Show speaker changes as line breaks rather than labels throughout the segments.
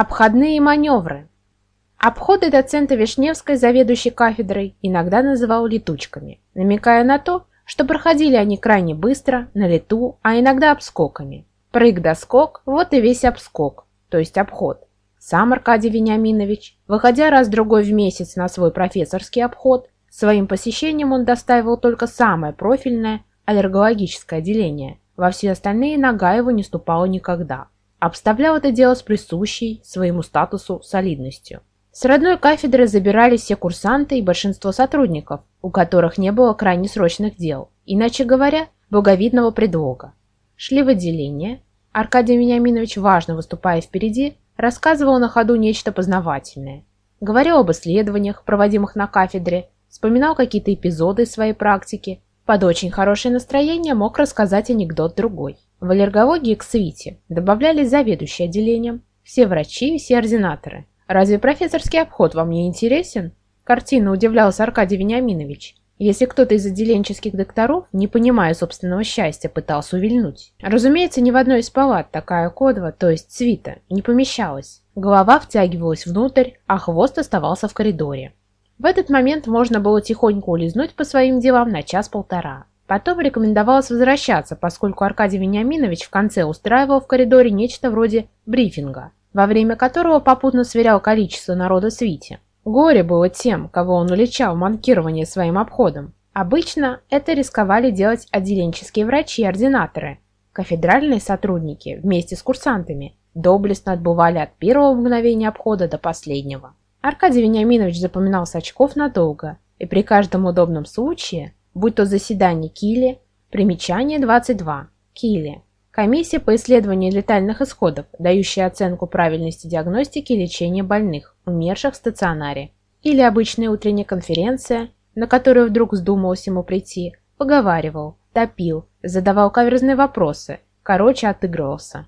Обходные маневры. Обходы доцента Вишневской, заведующей кафедрой, иногда называл летучками, намекая на то, что проходили они крайне быстро, на лету, а иногда обскоками. Прыг да скок – вот и весь обскок, то есть обход. Сам Аркадий Вениаминович, выходя раз-другой в месяц на свой профессорский обход, своим посещением он доставил только самое профильное аллергологическое отделение. Во все остальные нога его не ступала никогда. Обставлял это дело с присущей своему статусу солидностью. С родной кафедры забирались все курсанты и большинство сотрудников, у которых не было крайне срочных дел, иначе говоря, боговидного предлога. Шли в отделение. Аркадий Вениаминович, важно выступая впереди, рассказывал на ходу нечто познавательное. Говорил об исследованиях, проводимых на кафедре, вспоминал какие-то эпизоды из своей практики. Под очень хорошее настроение мог рассказать анекдот другой. В аллергологии к свите добавлялись заведующие отделением, все врачи и все ординаторы – Разве профессорский обход вам не интересен? Картина удивлялся Аркадий Вениаминович. Если кто-то из отделенческих докторов, не понимая собственного счастья, пытался увильнуть. Разумеется, ни в одной из палат такая кодва, то есть свита, не помещалась. Голова втягивалась внутрь, а хвост оставался в коридоре. В этот момент можно было тихонько улизнуть по своим делам на час-полтора. Потом рекомендовалось возвращаться, поскольку Аркадий Вениаминович в конце устраивал в коридоре нечто вроде брифинга во время которого попутно сверял количество народа свите. Горе было тем, кого он уличал в манкировании своим обходом. Обычно это рисковали делать отделенческие врачи и ординаторы. Кафедральные сотрудники вместе с курсантами доблестно отбывали от первого мгновения обхода до последнего. Аркадий Вениаминович запоминал с очков надолго, и при каждом удобном случае, будь то заседание Кили, примечание 22, Кили, Комиссия по исследованию летальных исходов, дающая оценку правильности диагностики и лечения больных, умерших в стационаре. Или обычная утренняя конференция, на которую вдруг вздумалось ему прийти, поговаривал, топил, задавал каверзные вопросы, короче, отыгрывался.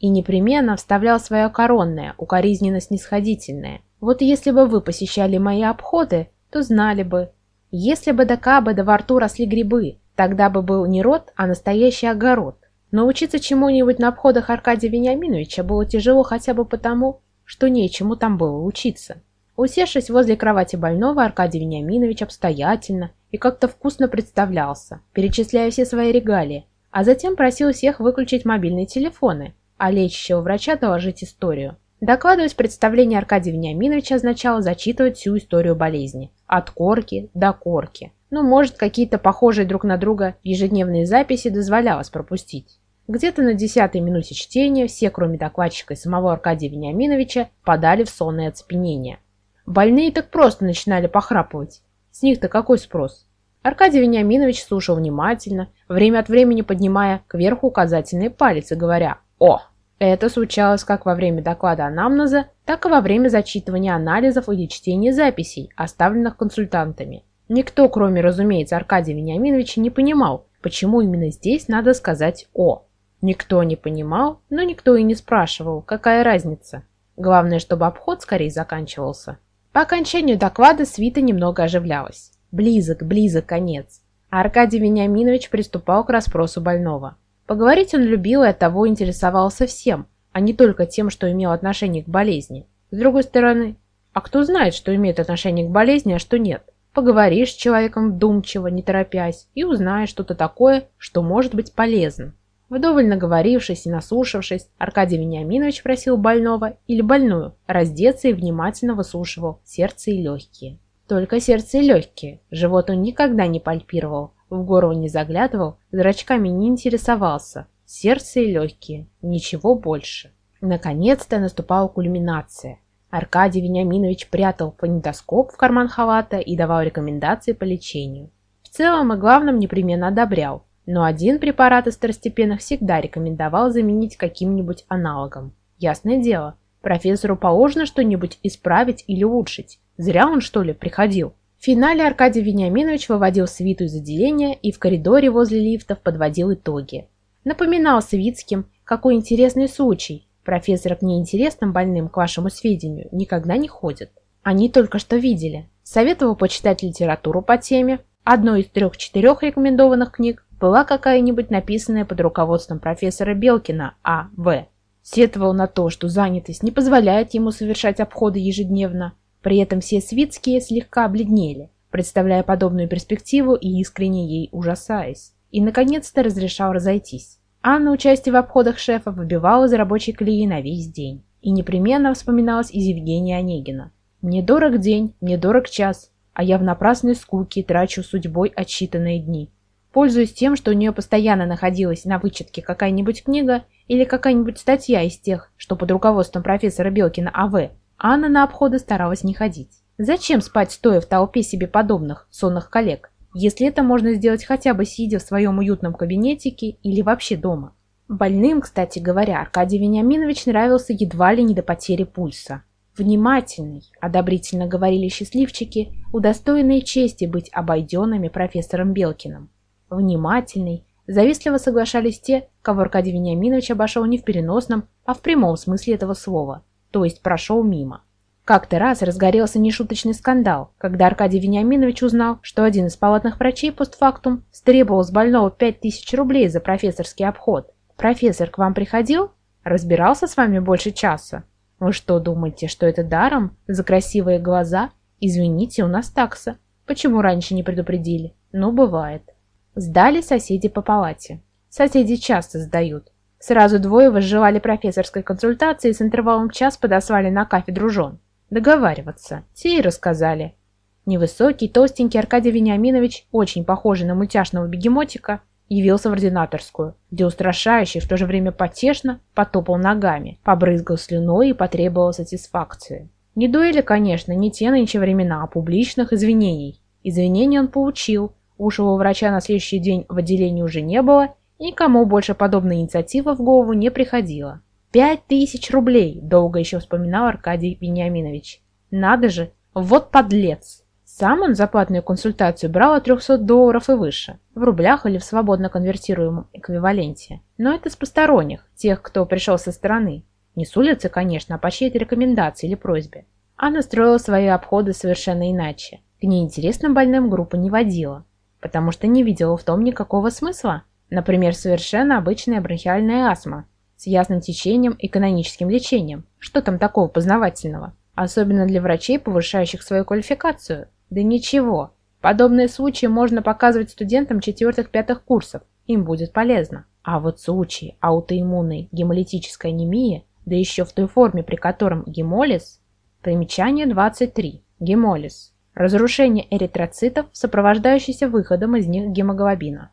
И непременно вставлял свое коронное, укоризненно-снисходительное. Вот если бы вы посещали мои обходы, то знали бы. Если бы до кабы да во рту росли грибы, тогда бы был не рот, а настоящий огород. Но учиться чему-нибудь на обходах Аркадия Вениаминовича было тяжело хотя бы потому, что нечему там было учиться. Усевшись возле кровати больного, Аркадий Вениаминович обстоятельно и как-то вкусно представлялся, перечисляя все свои регалии, а затем просил всех выключить мобильные телефоны, а лечащего врача доложить историю. Докладывать представление Аркадия Вениаминовича означало зачитывать всю историю болезни, от корки до корки. Ну, может, какие-то похожие друг на друга ежедневные записи дозволялось пропустить. Где-то на десятой минуте чтения все, кроме докладчика и самого Аркадия Вениаминовича, подали в сонное оцепенение. Больные так просто начинали похрапывать. С них-то какой спрос? Аркадий Вениаминович слушал внимательно, время от времени поднимая кверху указательный палец и говоря «О!». Это случалось как во время доклада анамнеза, так и во время зачитывания анализов или чтения записей, оставленных консультантами. Никто, кроме, разумеется, Аркадия Вениаминовича, не понимал, почему именно здесь надо сказать «О». Никто не понимал, но никто и не спрашивал, какая разница. Главное, чтобы обход скорее заканчивался. По окончанию доклада свита немного оживлялась. Близок, близок конец. Аркадий Вениаминович приступал к расспросу больного. Поговорить он любил и оттого интересовался всем, а не только тем, что имел отношение к болезни. С другой стороны, а кто знает, что имеет отношение к болезни, а что нет? Поговоришь с человеком вдумчиво, не торопясь, и узнаешь что-то такое, что может быть полезным. Вдоволь наговорившись и наслушавшись, Аркадий Вениаминович просил больного или больную раздеться и внимательно выслушивал сердце и легкие. Только сердце и легкие. Живот он никогда не пальпировал, в горло не заглядывал, зрачками не интересовался. Сердце и легкие. Ничего больше. Наконец-то наступала кульминация. Аркадий Вениаминович прятал фонендоскоп в карман халата и давал рекомендации по лечению. В целом и главном непременно одобрял, но один препарат из второстепенных всегда рекомендовал заменить каким-нибудь аналогом. Ясное дело, профессору положено что-нибудь исправить или улучшить. Зря он, что ли, приходил. В финале Аркадий Вениаминович выводил свиту из отделения и в коридоре возле лифтов подводил итоги. Напоминал Свитским, какой интересный случай. Профессор к неинтересным больным, к вашему сведению, никогда не ходит. Они только что видели. Советовал почитать литературу по теме. Одной из трех-четырех рекомендованных книг была какая-нибудь написанная под руководством профессора Белкина А.В. Сетовал на то, что занятость не позволяет ему совершать обходы ежедневно. При этом все свитские слегка обледнели, представляя подобную перспективу и искренне ей ужасаясь. И, наконец-то, разрешал разойтись. Анна участие в обходах шефа выбивала из рабочей колеи на весь день. И непременно вспоминалась из Евгения Онегина. «Мне дорог день, мне дорог час, а я в напрасной скуке трачу судьбой отсчитанные дни». Пользуясь тем, что у нее постоянно находилась на вычетке какая-нибудь книга или какая-нибудь статья из тех, что под руководством профессора Белкина А.В., Анна на обходы старалась не ходить. Зачем спать стоя в толпе себе подобных, сонных коллег, если это можно сделать хотя бы сидя в своем уютном кабинетике или вообще дома? Больным, кстати говоря, Аркадий Вениаминович нравился едва ли не до потери пульса. Внимательный, одобрительно говорили счастливчики, удостоенные чести быть обойденными профессором Белкиным. Внимательный, завистливо соглашались те, кого Аркадий Вениаминович обошел не в переносном, а в прямом смысле этого слова, то есть прошел мимо. Как-то раз разгорелся нешуточный скандал, когда Аркадий Вениаминович узнал, что один из палатных врачей постфактум стребовал с больного 5000 рублей за профессорский обход. «Профессор к вам приходил? Разбирался с вами больше часа? Вы что, думаете, что это даром? За красивые глаза? Извините, у нас такса. Почему раньше не предупредили? Ну, бывает». Сдали соседи по палате. Соседи часто сдают. Сразу двое возжелали профессорской консультации и с интервалом в час подослали на кафедру жен. Договариваться. Те и рассказали. Невысокий, толстенький Аркадий Вениаминович, очень похожий на мультяшного бегемотика, явился в ординаторскую, где устрашающий, в то же время потешно, потопал ногами, побрызгал слюной и потребовал сатисфакции. Не дуэли, конечно, не те нынче времена, а публичных извинений. Извинения он получил, Уж его врача на следующий день в отделении уже не было, никому больше подобная инициатива в голову не приходила. «Пять тысяч рублей!» – долго еще вспоминал Аркадий Вениаминович. «Надо же! Вот подлец!» Сам он за платную консультацию брал от 300 долларов и выше, в рублях или в свободно конвертируемом эквиваленте. Но это с посторонних, тех, кто пришел со стороны. Не с улицы, конечно, а по чьей-то рекомендации или просьбе. Она строила свои обходы совершенно иначе. К неинтересным больным группа не водила потому что не видела в том никакого смысла. Например, совершенно обычная бронхиальная астма с ясным течением и каноническим лечением. Что там такого познавательного? Особенно для врачей, повышающих свою квалификацию. Да ничего. Подобные случаи можно показывать студентам четвертых-пятых курсов. Им будет полезно. А вот случаи аутоиммунной гемолитической анемии, да еще в той форме, при котором гемолиз, примечание 23, гемолиз, Разрушение эритроцитов, сопровождающееся выходом из них гемоглобина.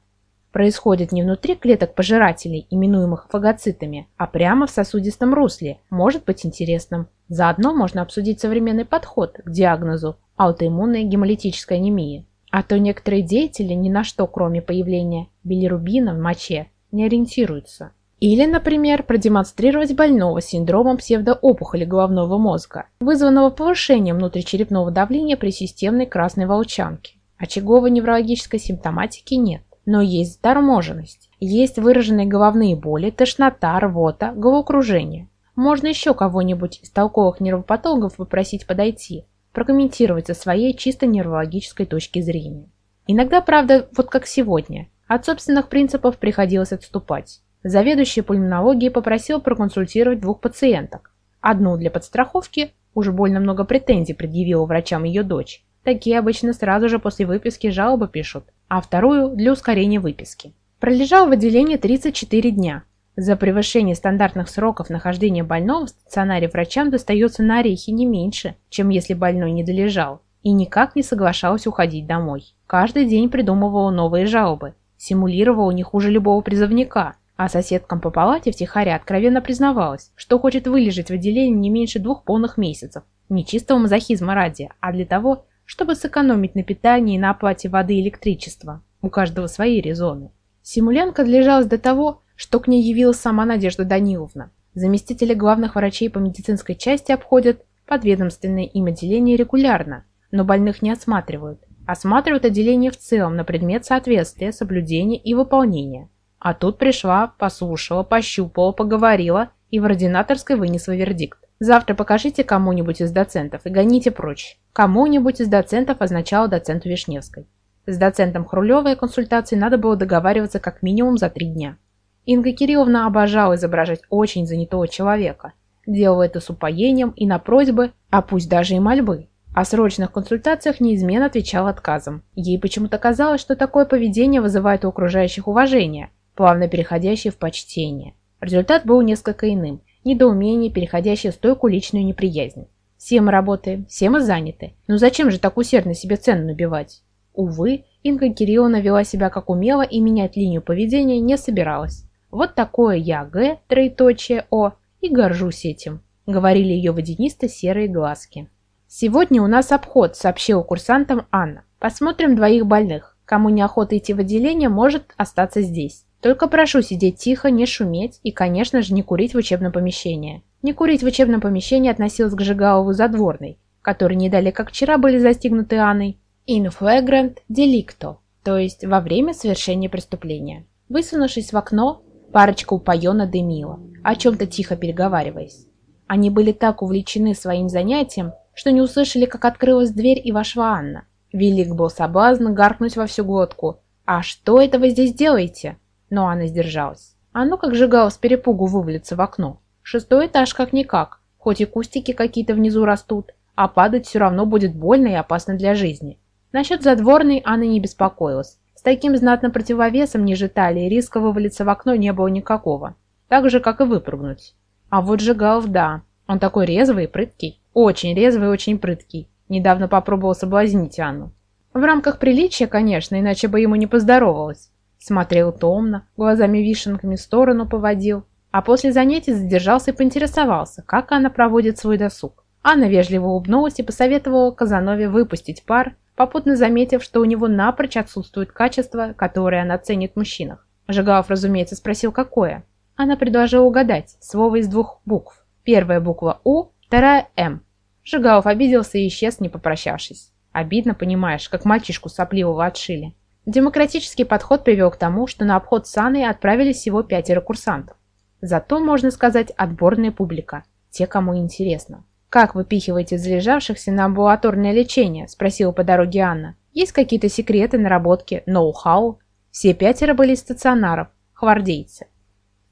Происходит не внутри клеток пожирателей, именуемых фагоцитами, а прямо в сосудистом русле, может быть интересным. Заодно можно обсудить современный подход к диагнозу аутоиммунной гемолитической анемии. А то некоторые деятели ни на что, кроме появления билирубина в моче, не ориентируются. Или, например, продемонстрировать больного синдромом псевдоопухоли головного мозга, вызванного повышением внутричерепного давления при системной красной волчанке. Очаговой неврологической симптоматики нет, но есть заторможенность. Есть выраженные головные боли, тошнота, рвота, головокружение. Можно еще кого-нибудь из толковых нервопатологов попросить подойти, прокомментировать со своей чисто нейрологической точки зрения. Иногда, правда, вот как сегодня, от собственных принципов приходилось отступать. Заведующий пульмонологией попросил проконсультировать двух пациенток. Одну для подстраховки, уже больно много претензий предъявила врачам ее дочь. Такие обычно сразу же после выписки жалобы пишут, а вторую для ускорения выписки. Пролежал в отделении 34 дня. За превышение стандартных сроков нахождения больного в стационаре врачам достается на орехи не меньше, чем если больной не долежал, и никак не соглашалась уходить домой. Каждый день придумывала новые жалобы, симулировала не хуже любого призывника – а соседкам по палате втихаря откровенно признавалась, что хочет вылежать в отделении не меньше двух полных месяцев. Не чистого мазохизма ради, а для того, чтобы сэкономить на питании и на оплате воды и электричества. У каждого свои резоны. Симулянка отлежалась до того, что к ней явилась сама Надежда Даниловна. Заместители главных врачей по медицинской части обходят подведомственное им отделение регулярно, но больных не осматривают. Осматривают отделение в целом на предмет соответствия, соблюдения и выполнения. А тут пришла, послушала, пощупала, поговорила и в ординаторской вынесла вердикт. Завтра покажите кому-нибудь из доцентов и гоните прочь. Кому-нибудь из доцентов означало доценту Вишневской. С доцентом Хрулевой консультации надо было договариваться как минимум за три дня. Инга Кирилловна обожала изображать очень занятого человека. Делала это с упоением и на просьбы, а пусть даже и мольбы. О срочных консультациях неизменно отвечал отказом. Ей почему-то казалось, что такое поведение вызывает у окружающих уважение, плавно переходящее в почтение. Результат был несколько иным – недоумение, переходящее в стойкую личную неприязнь. Все мы работаем, все мы заняты. Но зачем же так усердно себе цену набивать? Увы, Инга Кирилловна вела себя как умела и менять линию поведения не собиралась. Вот такое я, Г, троеточие, О, и горжусь этим, говорили ее водянисто-серые глазки. Сегодня у нас обход, сообщила курсантам Анна. Посмотрим двоих больных. Кому неохота идти в отделение, может остаться здесь. Только прошу сидеть тихо, не шуметь и, конечно же, не курить в учебном помещении. Не курить в учебном помещении относилась к Жигалову задворной, которые не дали как вчера были застигнуты Анной, in flagrant delicto, то есть во время совершения преступления. Высунувшись в окно, парочка упоенно дымила, о чем-то тихо переговариваясь. Они были так увлечены своим занятием, что не услышали, как открылась дверь и вошла Анна. Велик был соблазн гаркнуть во всю глотку. «А что это вы здесь делаете?» Но Анна сдержалась. А ну как Жигалов с перепугу вывалится в окно. Шестой этаж как-никак, хоть и кустики какие-то внизу растут, а падать все равно будет больно и опасно для жизни. Насчет задворной Анна не беспокоилась. С таким знатным противовесом ниже талии риска вывалиться в окно не было никакого. Так же, как и выпрыгнуть. А вот Жигалов, да. Он такой резвый и прыткий. Очень резвый и очень прыткий. Недавно попробовал соблазнить Анну. В рамках приличия, конечно, иначе бы ему не поздоровалось. Смотрел томно, глазами вишенками в сторону поводил, а после занятий задержался и поинтересовался, как она проводит свой досуг. Анна вежливо улыбнулась и посоветовала Казанове выпустить пар, попутно заметив, что у него напрочь отсутствует качество, которое она ценит в мужчинах. Жигалов, разумеется, спросил, какое. Она предложила угадать слово из двух букв. Первая буква «У», вторая «М». Жигалов обиделся и исчез, не попрощавшись. Обидно, понимаешь, как мальчишку сопливого отшили. Демократический подход привел к тому, что на обход с Анной отправились всего пятеро курсантов. Зато, можно сказать, отборная публика. Те, кому интересно. «Как выпихиваете залежавшихся на амбулаторное лечение?» – спросила по дороге Анна. «Есть какие-то секреты, наработки, ноу-хау?» Все пятеро были из стационаров, хвардейцы.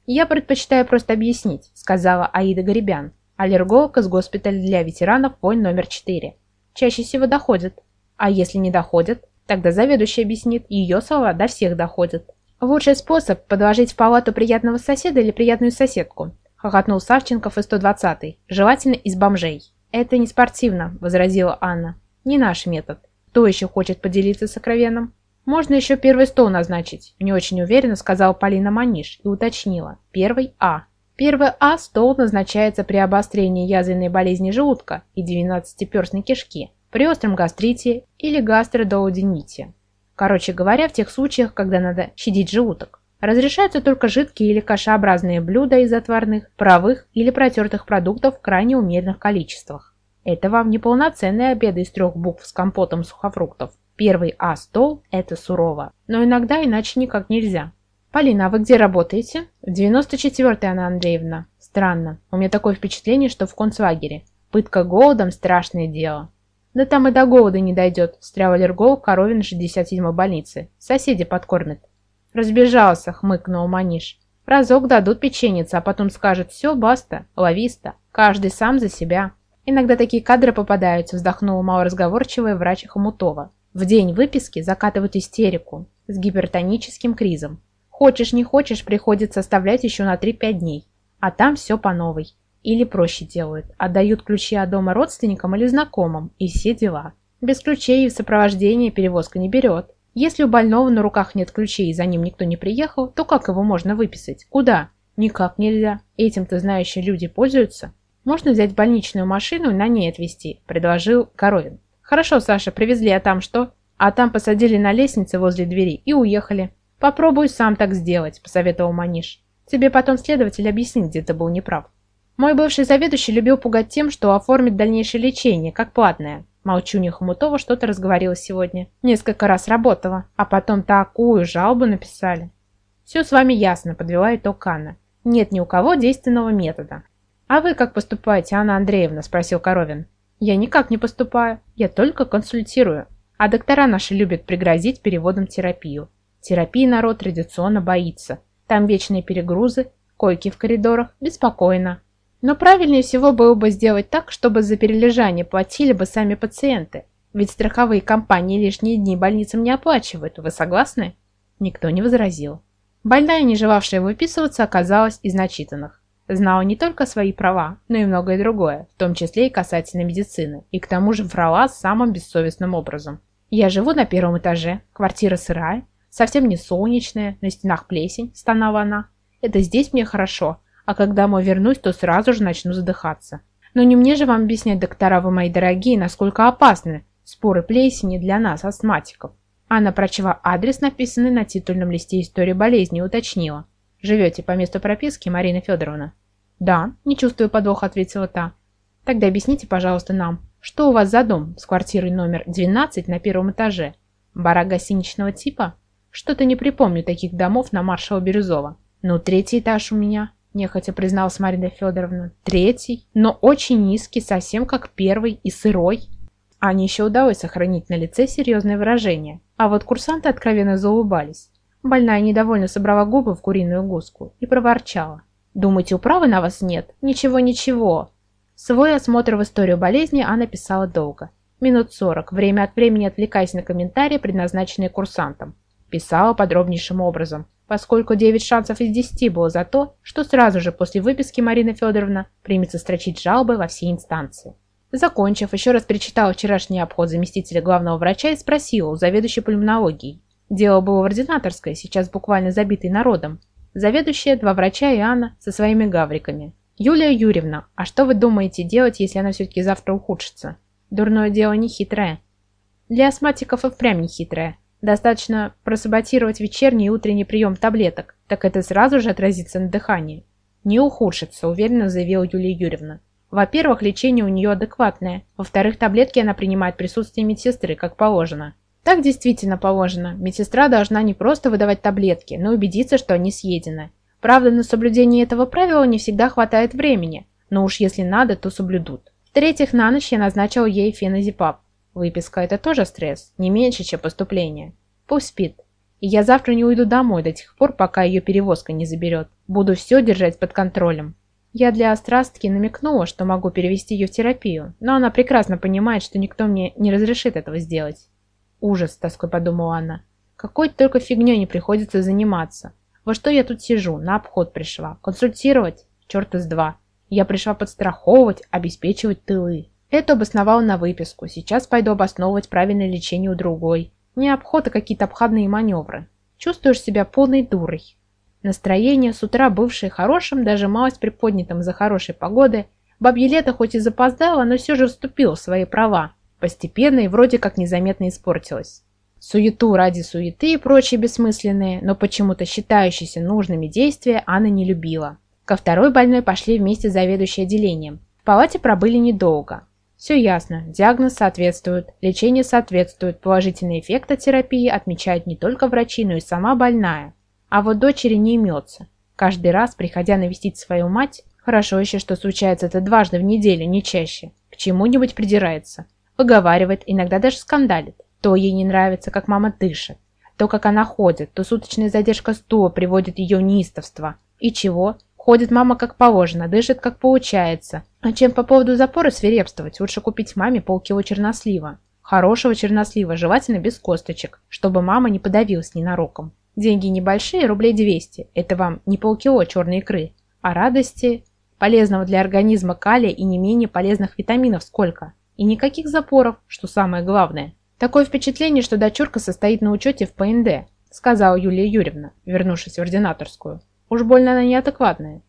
«Я предпочитаю просто объяснить», – сказала Аида Горебян, аллерголог из госпиталя для ветеранов войн номер 4. Чаще всего доходят. А если не доходят, тогда заведующий объяснит, ее слова до всех доходят. «Лучший способ – подложить в палату приятного соседа или приятную соседку», – хохотнул Савченков из 120-й, желательно из бомжей. «Это не спортивно», – возразила Анна. «Не наш метод. Кто еще хочет поделиться сокровенным?» «Можно еще первый стол назначить», – не очень уверенно сказала Полина Маниш и уточнила. «Первый А». Первый А стол назначается при обострении язвенной болезни желудка и 12-перстной кишки, при остром гастрите или гастродоудините. Короче говоря, в тех случаях, когда надо щадить желудок. Разрешаются только жидкие или кашеобразные блюда из отварных, правых или протертых продуктов в крайне умеренных количествах. Это вам не полноценные обеды из трех букв с компотом сухофруктов. Первый А стол – это сурово, но иногда иначе никак нельзя. Полина, а вы где работаете? В 94-й, Анна Андреевна. Странно, у меня такое впечатление, что в концлагере. Пытка голодом – страшное дело. Да там и до голода не дойдет, встрял аллерголог Коровин 67-й больницы. Соседи подкормят. Разбежался, хмыкнул Маниш. Разок дадут печеница, а потом скажут «все, баста, лависта, каждый сам за себя». Иногда такие кадры попадаются, вздохнула малоразговорчивая врач Хомутова. В день выписки закатывают истерику с гипертоническим кризом. Хочешь не хочешь, приходится оставлять еще на 3-5 дней. А там все по новой. Или проще делают, отдают ключи от дома родственникам или знакомым, и все дела. Без ключей в сопровождении перевозка не берет. Если у больного на руках нет ключей и за ним никто не приехал, то как его можно выписать? Куда? Никак нельзя. Этим-то знающие люди пользуются. Можно взять больничную машину и на ней отвезти, предложил Коровин. Хорошо, Саша, привезли, а там что? А там посадили на лестнице возле двери и уехали. Попробуй сам так сделать, посоветовал Маниш. Тебе потом следователь объяснит, где ты был неправ. Мой бывший заведующий любил пугать тем, что оформит дальнейшее лечение, как платное. Молчунья Хомутова что-то разговорила сегодня. Несколько раз работала, а потом такую жалобу написали. Все с вами ясно, подвела итог Анна. Нет ни у кого действенного метода. А вы как поступаете, Анна Андреевна? Спросил Коровин. Я никак не поступаю, я только консультирую. А доктора наши любят пригрозить переводом терапию. Терапии народ традиционно боится. Там вечные перегрузы, койки в коридорах, беспокойно. Но правильнее всего было бы сделать так, чтобы за перележание платили бы сами пациенты. Ведь страховые компании лишние дни больницам не оплачивают. Вы согласны? Никто не возразил. Больная, не желавшая выписываться, оказалась из начитанных. Знала не только свои права, но и многое другое, в том числе и касательно медицины, и к тому же врала самым бессовестным образом. «Я живу на первом этаже, квартира сырая, совсем не солнечная, на стенах плесень», – стонала она. «Это здесь мне хорошо, а когда домой вернусь, то сразу же начну задыхаться. Но не мне же вам объяснять, доктора вы мои дорогие, насколько опасны споры плесени для нас, астматиков». Анна прочла адрес, написанный на титульном листе истории болезни, и уточнила. «Живете по месту прописки, Марина Федоровна?» «Да», – не чувствую подвоха, ответила та. «Тогда объясните, пожалуйста, нам, что у вас за дом с квартирой номер 12 на первом этаже? Барак гостиничного типа? Что-то не припомню таких домов на маршала Бирюзова. Ну, третий этаж у меня, нехотя призналась Марина Федоровна. Третий, но очень низкий, совсем как первый и сырой. Ане еще удалось сохранить на лице серьезное выражение, а вот курсанты откровенно заулыбались. Больная недовольно собрала губы в куриную гуску и проворчала. «Думаете, управы на вас нет? Ничего-ничего!» Свой осмотр в историю болезни Анна писала долго. Минут сорок, время от времени отвлекаясь на комментарии, предназначенные курсантам. Писала подробнейшим образом, поскольку 9 шансов из 10 было за то, что сразу же после выписки Марина Федоровна примется строчить жалобы во все инстанции. Закончив, еще раз перечитала вчерашний обход заместителя главного врача и спросила у заведующей пульмонологией. Дело было в ординаторской, сейчас буквально забитой народом. Заведующая, два врача и Анна со своими гавриками. «Юлия Юрьевна, а что вы думаете делать, если она все-таки завтра ухудшится? Дурное дело не хитрое». Для астматиков и впрямь не хитрое. Достаточно просаботировать вечерний и утренний прием таблеток, так это сразу же отразится на дыхании. «Не ухудшится», уверенно заявила Юлия Юрьевна. Во-первых, лечение у нее адекватное. Во-вторых, таблетки она принимает в присутствии медсестры, как положено. Так действительно положено. Медсестра должна не просто выдавать таблетки, но убедиться, что они съедены. Правда, на соблюдение этого правила не всегда хватает времени, но уж если надо, то соблюдут. В-третьих, на ночь я назначил ей феназепап. Выписка – это тоже стресс, не меньше, чем поступление. Пусть спит. И я завтра не уйду домой до тех пор, пока ее перевозка не заберет. Буду все держать под контролем. Я для острастки намекнула, что могу перевести ее в терапию, но она прекрасно понимает, что никто мне не разрешит этого сделать. Ужас, тоской подумала она. Какой только фигней не приходится заниматься. Во что я тут сижу? На обход пришла. Консультировать? Черт из два. Я пришла подстраховывать, обеспечивать тылы. Это обосновал на выписку. Сейчас пойду обосновывать правильное лечение у другой. Не обход, а какие-то обходные маневры. Чувствуешь себя полной дурой. Настроение с утра бывшее хорошим, даже малость приподнятым за хорошей погоды, бабье лето хоть и запоздало, но все же вступило в свои права постепенно и вроде как незаметно испортилась. Суету ради суеты и прочие бессмысленные, но почему-то считающиеся нужными действия Анна не любила. Ко второй больной пошли вместе заведующие отделением. В палате пробыли недолго. Все ясно, диагноз соответствует, лечение соответствует, положительный эффект от терапии отмечают не только врачи, но и сама больная. А вот дочери не имется. Каждый раз, приходя навестить свою мать, хорошо еще, что случается это дважды в неделю, не чаще, к чему-нибудь придирается выговаривает, иногда даже скандалит. То ей не нравится, как мама дышит, то, как она ходит, то суточная задержка стула приводит ее неистовство. И чего? Ходит мама как положено, дышит как получается. А чем по поводу запора свирепствовать, лучше купить маме полкило чернослива. Хорошего чернослива, желательно без косточек, чтобы мама не подавилась ненароком. Деньги небольшие, рублей 200. Это вам не полкило черной икры. А радости, полезного для организма калия и не менее полезных витаминов сколько? И никаких запоров, что самое главное. Такое впечатление, что дочурка состоит на учете в ПНД, сказала Юлия Юрьевна, вернувшись в ординаторскую. Уж больно она неадекватная.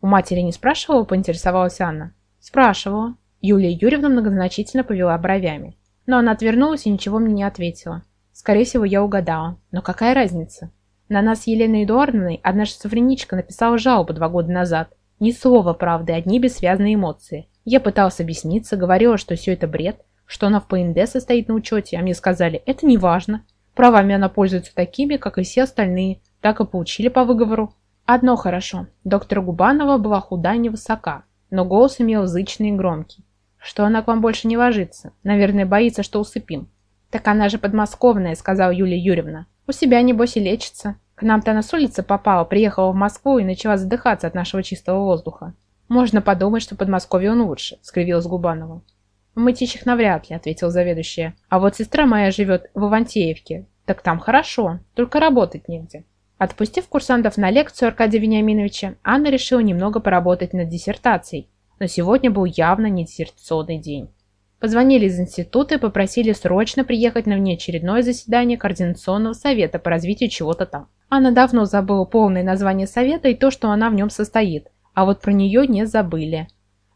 У матери не спрашивала, поинтересовалась Анна. Спрашивала. Юлия Юрьевна многозначительно повела бровями. Но она отвернулась и ничего мне не ответила. Скорее всего, я угадала. Но какая разница? На нас Еленой Эдуардовной одна шизофреничка написала жалобу два года назад. Ни слова правды, одни бессвязные эмоции. Я пытался объясниться, говорила, что все это бред, что она в ПНД состоит на учете, а мне сказали, это не важно. Правами она пользуется такими, как и все остальные, так и получили по выговору. Одно хорошо, доктор Губанова была худа и невысока, но голос имел зычный и громкий. Что она к вам больше не ложится, наверное, боится, что усыпим. Так она же подмосковная, сказала Юлия Юрьевна. У себя, небось, и лечится. К нам-то она с улицы попала, приехала в Москву и начала задыхаться от нашего чистого воздуха. Можно подумать, что Подмосковье он лучше, скривилась Губанова. В Мытищах навряд ли, ответил заведующая. А вот сестра моя живет в Ивантеевке. Так там хорошо, только работать негде. Отпустив курсантов на лекцию Аркадия Вениаминовича, Анна решила немного поработать над диссертацией, но сегодня был явно не диссертационный день. Позвонили из института и попросили срочно приехать на внеочередное заседание Координационного совета по развитию чего-то там. Анна давно забыла полное название совета и то, что она в нем состоит, а вот про нее не забыли.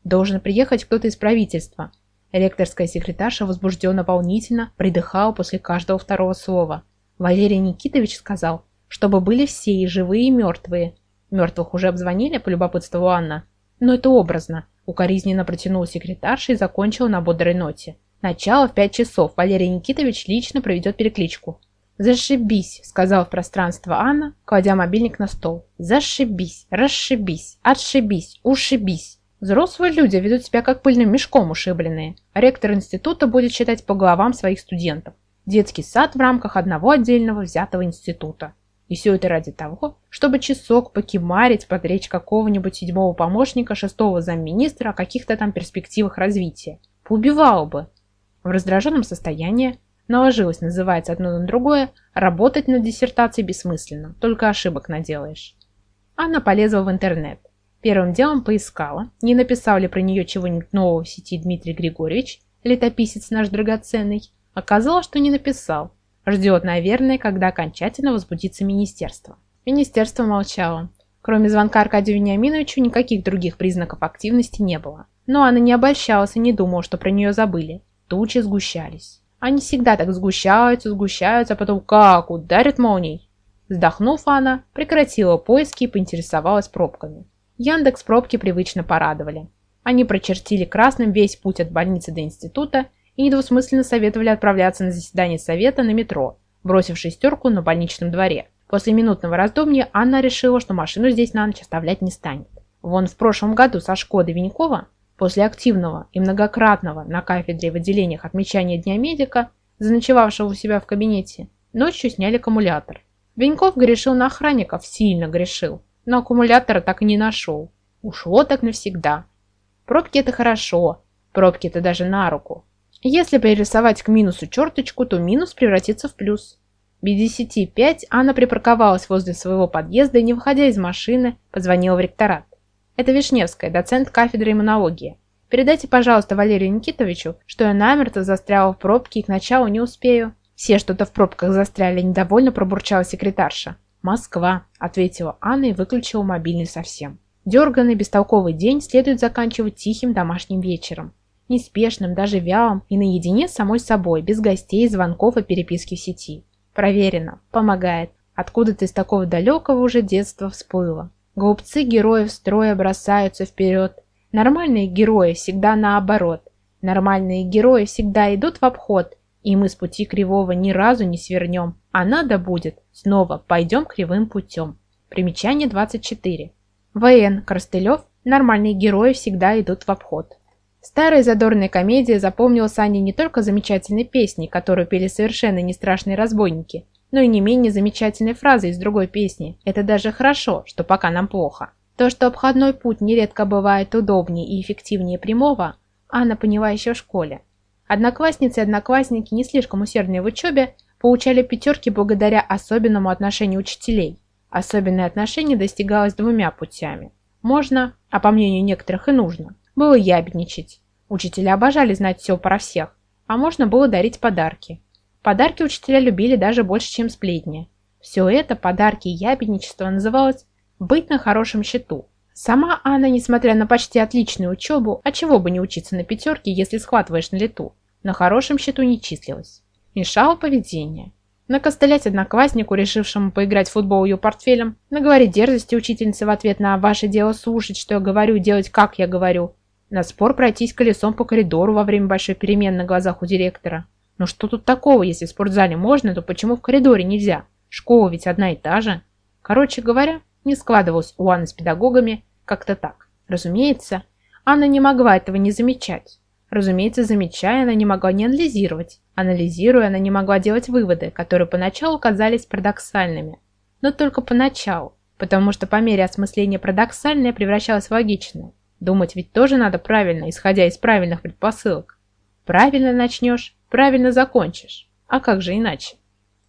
Должен приехать кто-то из правительства. Ректорская секретарша возбужденно волнительно придыхала после каждого второго слова. Валерий Никитович сказал, чтобы были все и живые, и мертвые. Мертвых уже обзвонили, полюбопытствовала Анна. Но это образно. Укоризненно протянула секретарша и закончила на бодрой ноте. Начало в пять часов. Валерий Никитович лично проведет перекличку. «Зашибись», — сказала в пространство Анна, кладя мобильник на стол. «Зашибись, расшибись, отшибись, ушибись». Взрослые люди ведут себя как пыльным мешком ушибленные. Ректор института будет читать по головам своих студентов. Детский сад в рамках одного отдельного взятого института. И все это ради того, чтобы часок покимарить под речь какого-нибудь седьмого помощника шестого замминистра о каких-то там перспективах развития. Поубивал бы. В раздраженном состоянии наложилось, называется одно на другое, работать над диссертацией бессмысленно, только ошибок наделаешь. Она полезла в интернет. Первым делом поискала, не написал ли про нее чего-нибудь нового в сети Дмитрий Григорьевич, летописец наш драгоценный. Оказалось, что не написал, Ждет, наверное, когда окончательно возбудится министерство. Министерство молчало. Кроме звонка Аркадию Вениаминовичу, никаких других признаков активности не было. Но она не обольщалась и не думала, что про нее забыли. Тучи сгущались. Они всегда так сгущаются, сгущаются, а потом как ударят молнией. Вздохнув, она прекратила поиски и поинтересовалась пробками. Яндекс пробки привычно порадовали. Они прочертили красным весь путь от больницы до института и недвусмысленно советовали отправляться на заседание совета на метро, бросив шестерку на больничном дворе. После минутного раздумья Анна решила, что машину здесь на ночь оставлять не станет. Вон в прошлом году со Шкоды Винькова, после активного и многократного на кафедре в отделениях отмечания Дня медика, заночевавшего у себя в кабинете, ночью сняли аккумулятор. Веньков грешил на охранников, сильно грешил, но аккумулятора так и не нашел. Ушло так навсегда. Пробки это хорошо, пробки это даже на руку. Если пририсовать к минусу черточку, то минус превратится в плюс. Без десяти пять Анна припарковалась возле своего подъезда и, не выходя из машины, позвонила в ректорат. Это Вишневская, доцент кафедры иммунологии. Передайте, пожалуйста, Валерию Никитовичу, что я намерто застряла в пробке и к началу не успею. Все что-то в пробках застряли, недовольно пробурчала секретарша. «Москва», — ответила Анна и выключила мобильный совсем. Дерганный, бестолковый день следует заканчивать тихим домашним вечером неспешным, даже вялым и наедине с самой собой, без гостей, звонков и переписки в сети. Проверено, помогает. Откуда-то из такого далекого уже детства всплыло. Глупцы героев строя бросаются вперед. Нормальные герои всегда наоборот. Нормальные герои всегда идут в обход, и мы с пути кривого ни разу не свернем. А надо будет, снова пойдем кривым путем. Примечание 24. В.Н. Коростылев. Нормальные герои всегда идут в обход. Старая задорная комедия запомнила Сане не только замечательной песней, которую пели совершенно не страшные разбойники, но и не менее замечательной фразой из другой песни «Это даже хорошо, что пока нам плохо». То, что обходной путь нередко бывает удобнее и эффективнее прямого, Анна поняла еще в школе. Одноклассницы и одноклассники, не слишком усердные в учебе, получали пятерки благодаря особенному отношению учителей. Особенное отношение достигалось двумя путями. Можно, а по мнению некоторых и нужно, было ябедничать. Учителя обожали знать все про всех, а можно было дарить подарки. Подарки учителя любили даже больше, чем сплетни. Все это, подарки и ябедничество, называлось «быть на хорошем счету». Сама Анна, несмотря на почти отличную учебу, а чего бы не учиться на пятерке, если схватываешь на лету, на хорошем счету не числилась. Мешало поведение. Накостылять однокласснику, решившему поиграть в футбол ее портфелем, наговорить дерзости учительнице в ответ на «ваше дело слушать, что я говорю, делать как я говорю», на спор пройтись колесом по коридору во время большой перемены на глазах у директора. Но что тут такого, если в спортзале можно, то почему в коридоре нельзя? Школа ведь одна и та же. Короче говоря, не складывалось у Анны с педагогами как-то так. Разумеется, Анна не могла этого не замечать. Разумеется, замечая, она не могла не анализировать. Анализируя, она не могла делать выводы, которые поначалу казались парадоксальными. но только поначалу, потому что по мере осмысления парадоксальное превращалось в логичное. Думать ведь тоже надо правильно, исходя из правильных предпосылок. Правильно начнешь, правильно закончишь. А как же иначе?